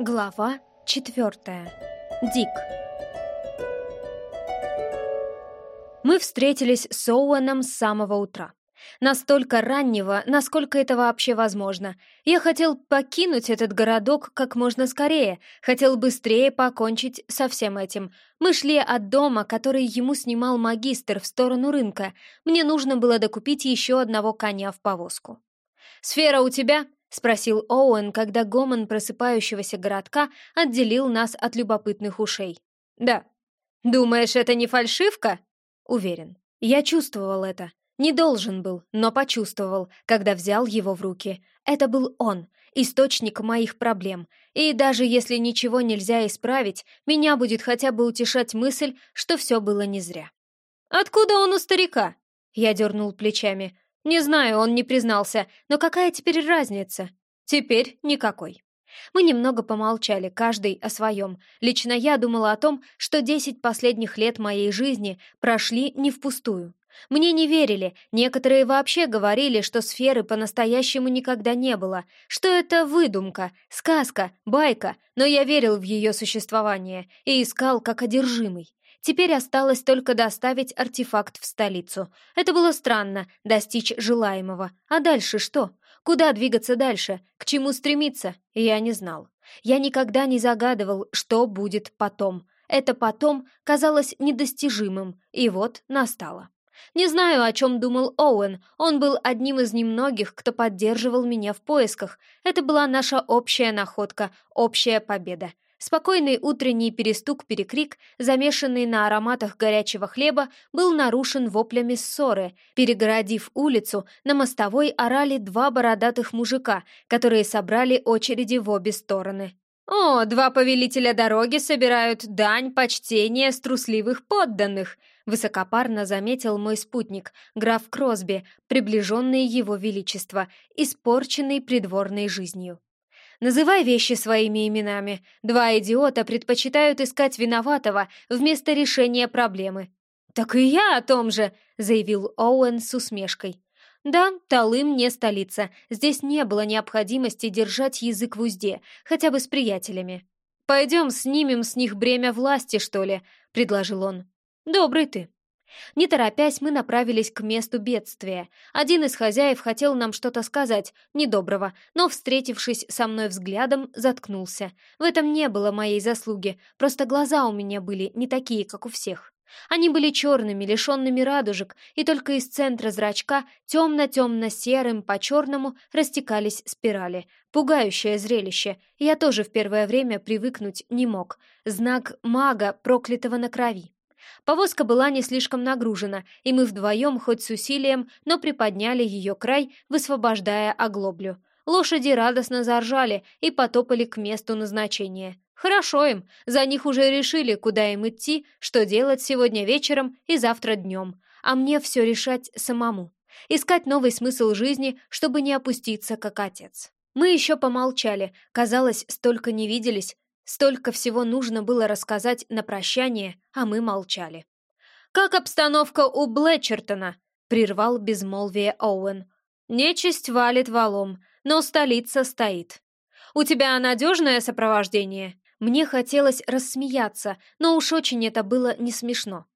Глава четвертая. Дик. Мы встретились с Оуэном с самого утра. Настолько раннего, насколько это вообще возможно. Я хотел покинуть этот городок как можно скорее, хотел быстрее покончить со всем этим. Мы шли от дома, который ему снимал магистр, в сторону рынка. Мне нужно было докупить еще одного коня в повозку. «Сфера у тебя?» — спросил Оуэн, когда гомон просыпающегося городка отделил нас от любопытных ушей. «Да». «Думаешь, это не фальшивка?» «Уверен. Я чувствовал это. Не должен был, но почувствовал, когда взял его в руки. Это был он, источник моих проблем. И даже если ничего нельзя исправить, меня будет хотя бы утешать мысль, что все было не зря. «Откуда он у старика?» Я дернул плечами. «Не знаю, он не признался, но какая теперь разница?» «Теперь никакой». Мы немного помолчали, каждый о своем. Лично я думала о том, что десять последних лет моей жизни прошли не впустую. Мне не верили, некоторые вообще говорили, что сферы по-настоящему никогда не было, что это выдумка, сказка, байка, но я верил в ее существование и искал как одержимый. Теперь осталось только доставить артефакт в столицу. Это было странно, достичь желаемого. А дальше что? Куда двигаться дальше? К чему стремиться? Я не знал. Я никогда не загадывал, что будет потом. Это потом казалось недостижимым, и вот настало. Не знаю, о чем думал Оуэн. Он был одним из немногих, кто поддерживал меня в поисках. Это была наша общая находка, общая победа. Спокойный утренний перестук-перекрик, замешанный на ароматах горячего хлеба, был нарушен воплями ссоры. Перегородив улицу, на мостовой орали два бородатых мужика, которые собрали очереди в обе стороны. «О, два повелителя дороги собирают дань почтения с трусливых подданных», высокопарно заметил мой спутник, граф Кросби, приближенный его величество, испорченный придворной жизнью. Называй вещи своими именами. Два идиота предпочитают искать виноватого вместо решения проблемы. «Так и я о том же», — заявил Оуэн с усмешкой. Да, Талым не столица. Здесь не было необходимости держать язык в узде, хотя бы с приятелями. «Пойдем снимем с них бремя власти, что ли?» — предложил он. «Добрый ты». Не торопясь, мы направились к месту бедствия. Один из хозяев хотел нам что-то сказать, недоброго, но, встретившись со мной взглядом, заткнулся. В этом не было моей заслуги, просто глаза у меня были не такие, как у всех. Они были черными, лишенными радужек, и только из центра зрачка темно-темно-серым по черному растекались спирали. Пугающее зрелище. Я тоже в первое время привыкнуть не мог. Знак мага, проклятого на крови. Повозка была не слишком нагружена, и мы вдвоем, хоть с усилием, но приподняли ее край, высвобождая оглоблю. Лошади радостно заржали и потопали к месту назначения. Хорошо им, за них уже решили, куда им идти, что делать сегодня вечером и завтра днем, а мне все решать самому. Искать новый смысл жизни, чтобы не опуститься, как отец. Мы еще помолчали, казалось, столько не виделись, столько всего нужно было рассказать на прощание, а мы молчали. «Как обстановка у Блэчертона?» — прервал безмолвие Оуэн. «Нечисть валит валом, но столица стоит. У тебя надежное сопровождение?» Мне хотелось рассмеяться, но уж очень это было не смешно.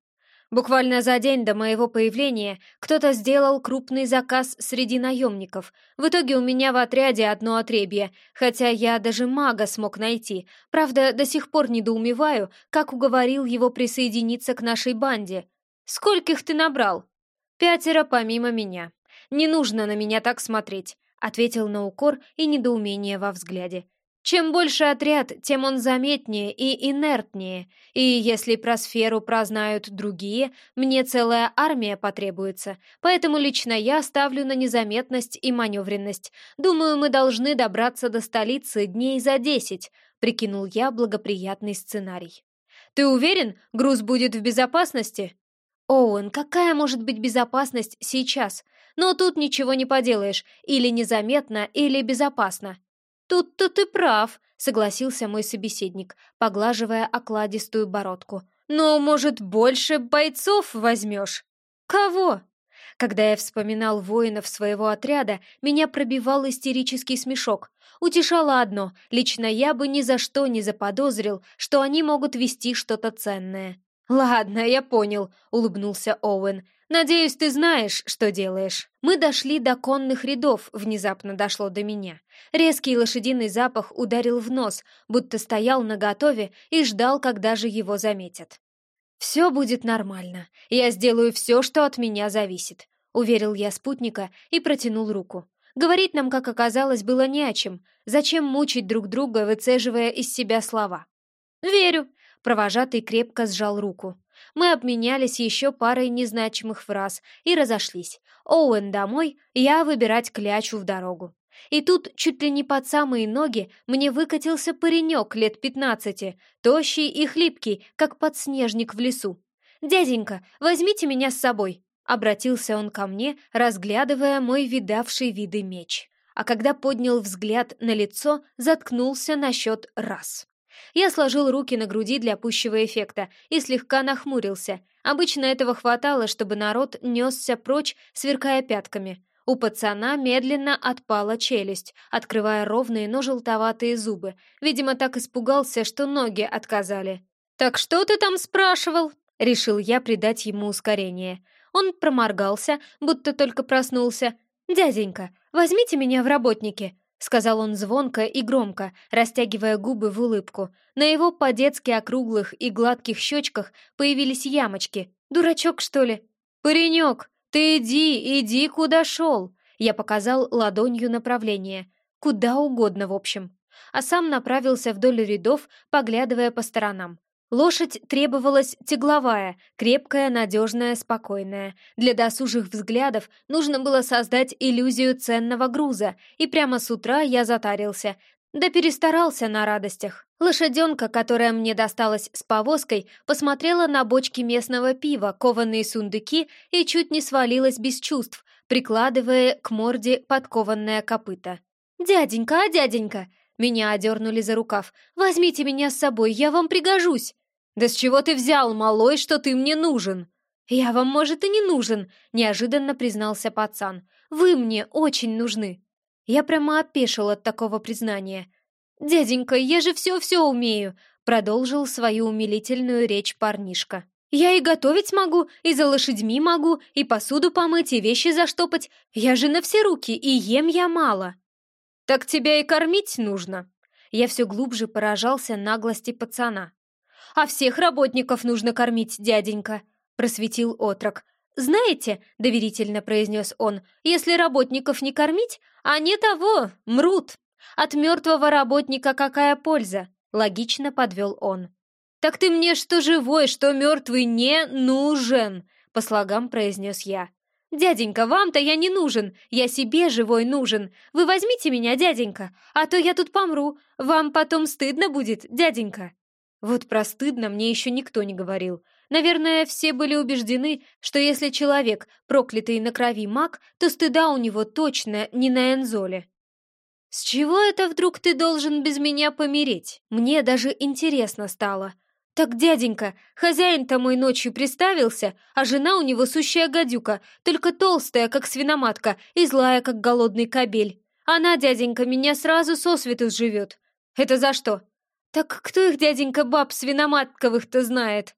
Буквально за день до моего появления кто-то сделал крупный заказ среди наемников. В итоге у меня в отряде одно отребье, хотя я даже мага смог найти. Правда, до сих пор недоумеваю, как уговорил его присоединиться к нашей банде. «Скольких ты набрал?» «Пятеро помимо меня. Не нужно на меня так смотреть», — ответил на укор и недоумение во взгляде. Чем больше отряд, тем он заметнее и инертнее. И если про сферу прознают другие, мне целая армия потребуется. Поэтому лично я ставлю на незаметность и маневренность. Думаю, мы должны добраться до столицы дней за десять, прикинул я благоприятный сценарий. Ты уверен, груз будет в безопасности? Оуэн, какая может быть безопасность сейчас? Но тут ничего не поделаешь, или незаметно, или безопасно. «Тут-то ты прав», — согласился мой собеседник, поглаживая окладистую бородку. «Но, может, больше бойцов возьмешь?» «Кого?» Когда я вспоминал воинов своего отряда, меня пробивал истерический смешок. Утешало одно — лично я бы ни за что не заподозрил, что они могут вести что-то ценное. «Ладно, я понял», — улыбнулся Оуэн. «Надеюсь, ты знаешь, что делаешь». Мы дошли до конных рядов, внезапно дошло до меня. Резкий лошадиный запах ударил в нос, будто стоял наготове и ждал, когда же его заметят. «Все будет нормально. Я сделаю все, что от меня зависит», — уверил я спутника и протянул руку. Говорить нам, как оказалось, было не о чем. Зачем мучить друг друга, выцеживая из себя слова? «Верю», — провожатый крепко сжал руку. Мы обменялись еще парой незначимых фраз и разошлись. Оуэн домой, я выбирать клячу в дорогу. И тут, чуть ли не под самые ноги, мне выкатился паренек лет пятнадцати, тощий и хлипкий, как подснежник в лесу. «Дяденька, возьмите меня с собой!» Обратился он ко мне, разглядывая мой видавший виды меч. А когда поднял взгляд на лицо, заткнулся на счет раз. Я сложил руки на груди для пущего эффекта и слегка нахмурился. Обычно этого хватало, чтобы народ несся прочь, сверкая пятками. У пацана медленно отпала челюсть, открывая ровные, но желтоватые зубы. Видимо, так испугался, что ноги отказали. «Так что ты там спрашивал?» Решил я придать ему ускорение. Он проморгался, будто только проснулся. «Дяденька, возьмите меня в работники!» — сказал он звонко и громко, растягивая губы в улыбку. На его по-детски округлых и гладких щечках появились ямочки. «Дурачок, что ли?» «Паренек, ты иди, иди, куда шел!» Я показал ладонью направление. Куда угодно, в общем. А сам направился вдоль рядов, поглядывая по сторонам. Лошадь требовалась тягловая, крепкая, надежная, спокойная. Для досужих взглядов нужно было создать иллюзию ценного груза, и прямо с утра я затарился. Да перестарался на радостях. Лошаденка, которая мне досталась с повозкой, посмотрела на бочки местного пива, кованые сундуки и чуть не свалилась без чувств, прикладывая к морде подкованное копыто. «Дяденька, а дяденька!» Меня одернули за рукав. «Возьмите меня с собой, я вам пригожусь!» «Да с чего ты взял, малой, что ты мне нужен?» «Я вам, может, и не нужен», — неожиданно признался пацан. «Вы мне очень нужны». Я прямо опешил от такого признания. «Дяденька, я же все-все умею», — продолжил свою умилительную речь парнишка. «Я и готовить могу, и за лошадьми могу, и посуду помыть, и вещи заштопать. Я же на все руки, и ем я мало». «Так тебя и кормить нужно». Я все глубже поражался наглости пацана. «А всех работников нужно кормить, дяденька», — просветил отрок. «Знаете», — доверительно произнес он, — «если работников не кормить, они того, мрут. От мертвого работника какая польза?» — логично подвел он. «Так ты мне что живой, что мертвый не нужен», — по слогам произнес я. «Дяденька, вам-то я не нужен, я себе живой нужен. Вы возьмите меня, дяденька, а то я тут помру. Вам потом стыдно будет, дяденька». Вот про стыдно мне еще никто не говорил. Наверное, все были убеждены, что если человек проклятый на крови маг, то стыда у него точно не на Энзоле. «С чего это вдруг ты должен без меня помереть? Мне даже интересно стало. Так, дяденька, хозяин-то мой ночью приставился, а жена у него сущая гадюка, только толстая, как свиноматка, и злая, как голодный кобель. Она, дяденька, меня сразу сосвету сживет. Это за что? «Так кто их, дяденька, баб свиноматковых-то знает?»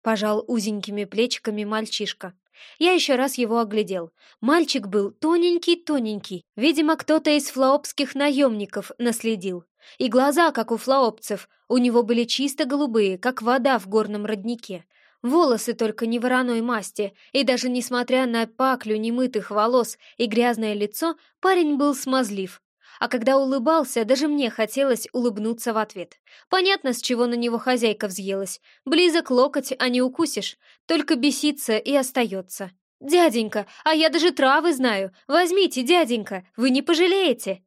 Пожал узенькими плечиками мальчишка. Я еще раз его оглядел. Мальчик был тоненький-тоненький. Видимо, кто-то из флаопских наемников наследил. И глаза, как у флаопцев, у него были чисто голубые, как вода в горном роднике. Волосы только не вороной масти, и даже несмотря на паклю немытых волос и грязное лицо, парень был смазлив, а когда улыбался, даже мне хотелось улыбнуться в ответ. Понятно, с чего на него хозяйка взъелась. Близок локоть, а не укусишь. Только бесится и остается. «Дяденька, а я даже травы знаю! Возьмите, дяденька, вы не пожалеете!»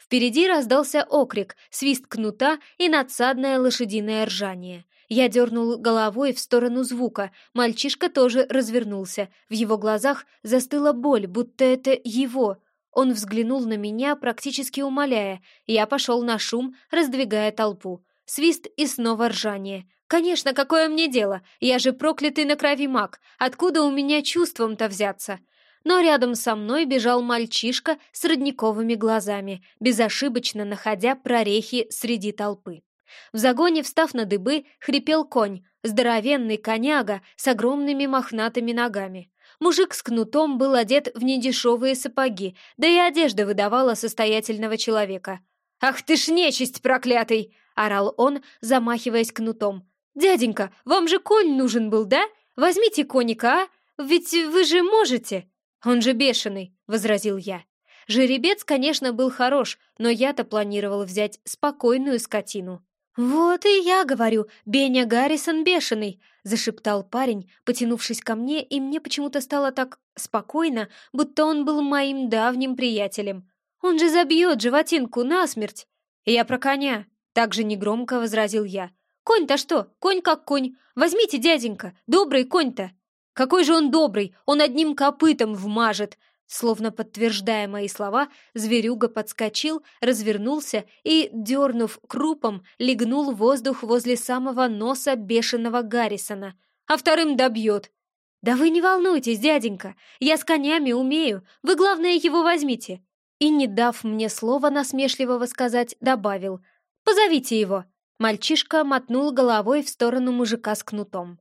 Впереди раздался окрик, свист кнута и надсадное лошадиное ржание. Я дернул головой в сторону звука. Мальчишка тоже развернулся. В его глазах застыла боль, будто это его, он взглянул на меня, практически умоляя. Я пошел на шум, раздвигая толпу. Свист и снова ржание. «Конечно, какое мне дело? Я же проклятый на крови маг. Откуда у меня чувством-то взяться?» Но рядом со мной бежал мальчишка с родниковыми глазами, безошибочно находя прорехи среди толпы. В загоне, встав на дыбы, хрипел конь, здоровенный коняга с огромными мохнатыми ногами. Мужик с кнутом был одет в недешевые сапоги, да и одежда выдавала состоятельного человека. «Ах ты ж нечисть проклятый!» — орал он, замахиваясь кнутом. «Дяденька, вам же конь нужен был, да? Возьмите коника, а? Ведь вы же можете!» «Он же бешеный!» — возразил я. Жеребец, конечно, был хорош, но я-то планировал взять спокойную скотину. «Вот и я говорю, Беня Гаррисон бешеный!» — зашептал парень, потянувшись ко мне, и мне почему-то стало так спокойно, будто он был моим давним приятелем. «Он же забьет животинку насмерть!» «Я про коня!» — также негромко возразил я. «Конь-то что? Конь как конь! Возьмите, дяденька, добрый конь-то!» «Какой же он добрый! Он одним копытом вмажет!» Словно подтверждая мои слова, зверюга подскочил, развернулся и, дернув крупом, легнул воздух возле самого носа бешеного Гаррисона, а вторым добьет. «Да вы не волнуйтесь, дяденька, я с конями умею, вы, главное, его возьмите». И, не дав мне слова насмешливого сказать, добавил «Позовите его». Мальчишка мотнул головой в сторону мужика с кнутом.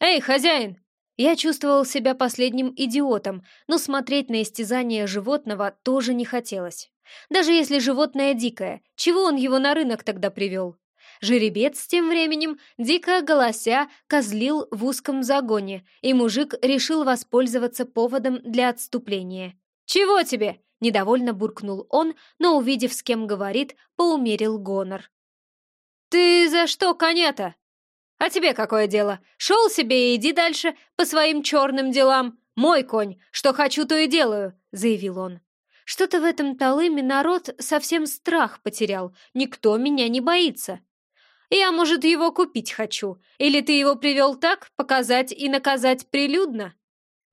«Эй, хозяин, я чувствовал себя последним идиотом, но смотреть на истязание животного тоже не хотелось. Даже если животное дикое, чего он его на рынок тогда привел? Жеребец тем временем, дико голося, козлил в узком загоне, и мужик решил воспользоваться поводом для отступления. «Чего тебе?» — недовольно буркнул он, но, увидев, с кем говорит, поумерил гонор. «Ты за что коня-то?» «А тебе какое дело? Шел себе и иди дальше по своим черным делам. Мой конь, что хочу, то и делаю», — заявил он. Что-то в этом Талыме народ совсем страх потерял. Никто меня не боится. Я, может, его купить хочу. Или ты его привел так, показать и наказать прилюдно?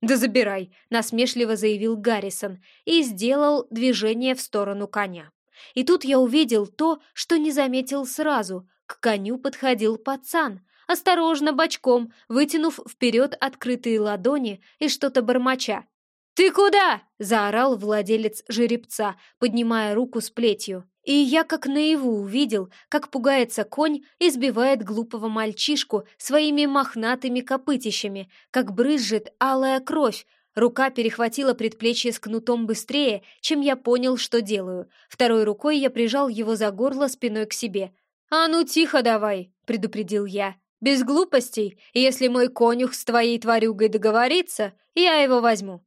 Да забирай, насмешливо заявил Гаррисон и сделал движение в сторону коня. И тут я увидел то, что не заметил сразу. К коню подходил пацан, осторожно, бочком, вытянув вперед открытые ладони и что-то бормоча. «Ты куда?» — заорал владелец жеребца, поднимая руку с плетью. И я как наяву увидел, как пугается конь и сбивает глупого мальчишку своими мохнатыми копытищами, как брызжет алая кровь, Рука перехватила предплечье с кнутом быстрее, чем я понял, что делаю. Второй рукой я прижал его за горло спиной к себе. «А ну тихо давай!» — предупредил я. Без глупостей, если мой конюх с твоей тварюгой договорится, я его возьму.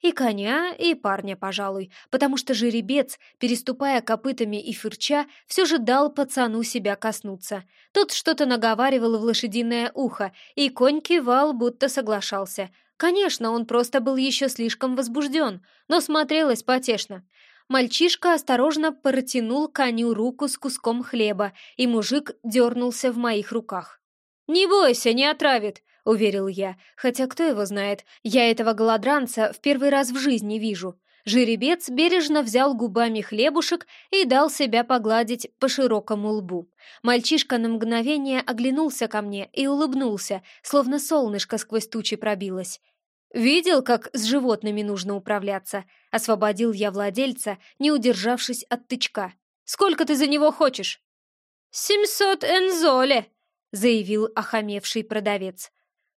И коня, и парня, пожалуй, потому что жеребец, переступая копытами и фырча, все же дал пацану себя коснуться. Тот что-то наговаривал в лошадиное ухо, и конь кивал, будто соглашался. Конечно, он просто был еще слишком возбужден, но смотрелось потешно. Мальчишка осторожно протянул коню руку с куском хлеба, и мужик дернулся в моих руках. «Не бойся, не отравит», — уверил я, хотя кто его знает, я этого голодранца в первый раз в жизни вижу. Жеребец бережно взял губами хлебушек и дал себя погладить по широкому лбу. Мальчишка на мгновение оглянулся ко мне и улыбнулся, словно солнышко сквозь тучи пробилось. «Видел, как с животными нужно управляться?» — освободил я владельца, не удержавшись от тычка. «Сколько ты за него хочешь?» «Семьсот энзоле!» — заявил охамевший продавец.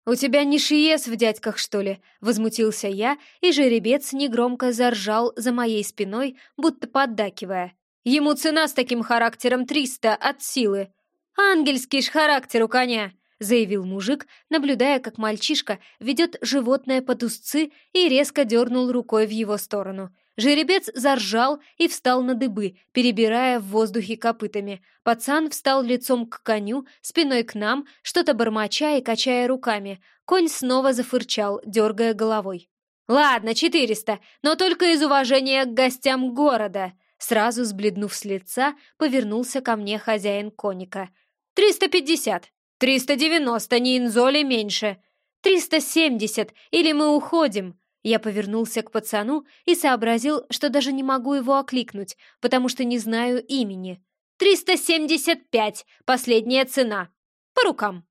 «У тебя не шиес в дядьках, что ли?» — возмутился я, и жеребец негромко заржал за моей спиной, будто поддакивая. «Ему цена с таким характером триста от силы!» «Ангельский ж характер у коня!» — заявил мужик, наблюдая, как мальчишка ведет животное под узцы и резко дернул рукой в его сторону — Жеребец заржал и встал на дыбы, перебирая в воздухе копытами. Пацан встал лицом к коню, спиной к нам, что-то бормоча и качая руками. Конь снова зафырчал, дергая головой. «Ладно, четыреста, но только из уважения к гостям города!» Сразу сбледнув с лица, повернулся ко мне хозяин коника. «Триста пятьдесят! Триста девяносто, не инзоли меньше! Триста семьдесят, или мы уходим!» Я повернулся к пацану и сообразил, что даже не могу его окликнуть, потому что не знаю имени. «Триста семьдесят пять! Последняя цена! По рукам!»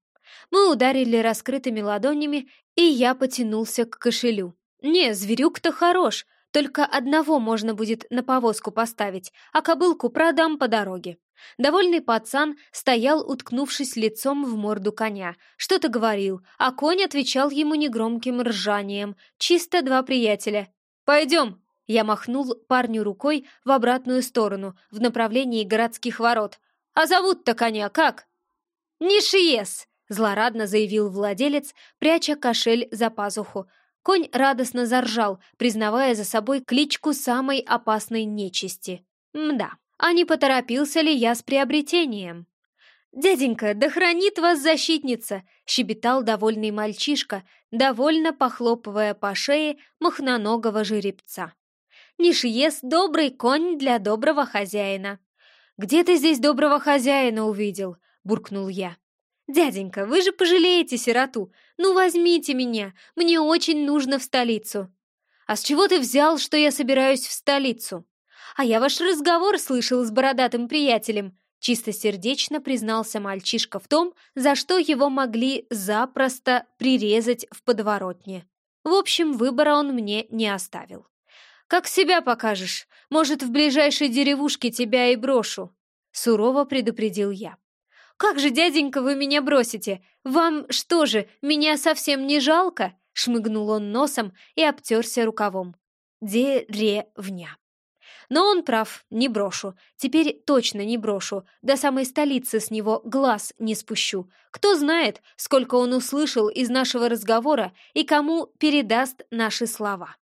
Мы ударили раскрытыми ладонями, и я потянулся к кошелю. «Не, зверюк-то хорош, только одного можно будет на повозку поставить, а кобылку продам по дороге». Довольный пацан стоял, уткнувшись лицом в морду коня. Что-то говорил, а конь отвечал ему негромким ржанием. Чисто два приятеля. «Пойдем!» Я махнул парню рукой в обратную сторону, в направлении городских ворот. «А зовут-то коня как?» «Нишиес!» — злорадно заявил владелец, пряча кошель за пазуху. Конь радостно заржал, признавая за собой кличку самой опасной нечисти. Мда, а не поторопился ли я с приобретением? «Дяденька, да хранит вас защитница!» — щебетал довольный мальчишка, довольно похлопывая по шее махноногого жеребца. «Нишиес — добрый конь для доброго хозяина!» «Где ты здесь доброго хозяина увидел?» — буркнул я. «Дяденька, вы же пожалеете сироту! Ну, возьмите меня, мне очень нужно в столицу!» «А с чего ты взял, что я собираюсь в столицу?» «А я ваш разговор слышал с бородатым приятелем», чистосердечно признался мальчишка в том, за что его могли запросто прирезать в подворотне. В общем, выбора он мне не оставил. «Как себя покажешь? Может, в ближайшей деревушке тебя и брошу?» Сурово предупредил я. «Как же, дяденька, вы меня бросите? Вам что же, меня совсем не жалко?» Шмыгнул он носом и обтерся рукавом. Деревня. Но он прав, не брошу. Теперь точно не брошу. До самой столицы с него глаз не спущу. Кто знает, сколько он услышал из нашего разговора и кому передаст наши слова.